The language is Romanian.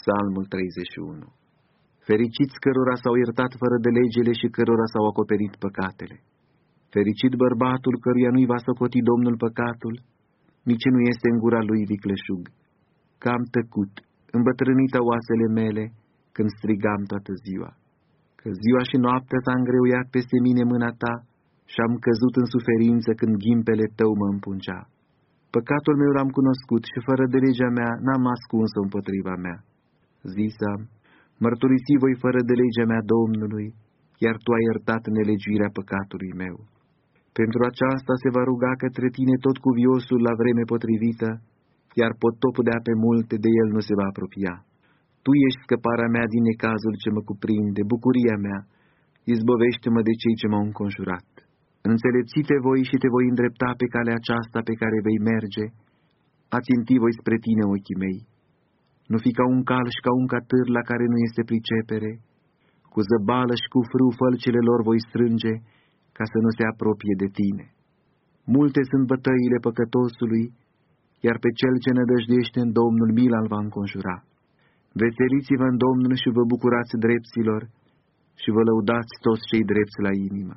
Psalmul 31 Fericiți cărora s-au iertat fără de legele și cărora s-au acoperit păcatele. Fericit bărbatul căruia nu-i va socoti Domnul păcatul, nici nu este în gura lui vicleșug. Cam tăcut, îmbătrânită oasele mele, când strigam toată ziua. Că ziua și noaptea s-a îngreuiat peste mine mâna ta și am căzut în suferință când ghimpele tău mă împuncea. Păcatul meu l-am cunoscut și fără de legea mea n-am ascuns-o împotriva mea. Zisam, mărturisi voi fără de legea mea Domnului, iar Tu ai iertat nelegiuirea păcatului meu. Pentru aceasta se va ruga către tine tot cuviosul la vreme potrivită, iar potopul de ape multe de el nu se va apropia. Tu ești scăparea mea din necazul ce mă cuprinde, bucuria mea, izbovește-mă de cei ce m-au înconjurat. Înțelepțite voi și te voi îndrepta pe calea aceasta pe care vei merge, a ținti voi spre tine ochii mei. Nu fi ca un cal și ca un catâr la care nu este pricepere, cu zăbală și cu frâu fălcele lor voi strânge, ca să nu se apropie de tine. Multe sunt bătăile păcătosului, iar pe cel ce nădăjduiește în Domnul mila îl va înconjura. Veseliți-vă în Domnul și vă bucurați dreptilor și vă lăudați toți cei drepți la inimă.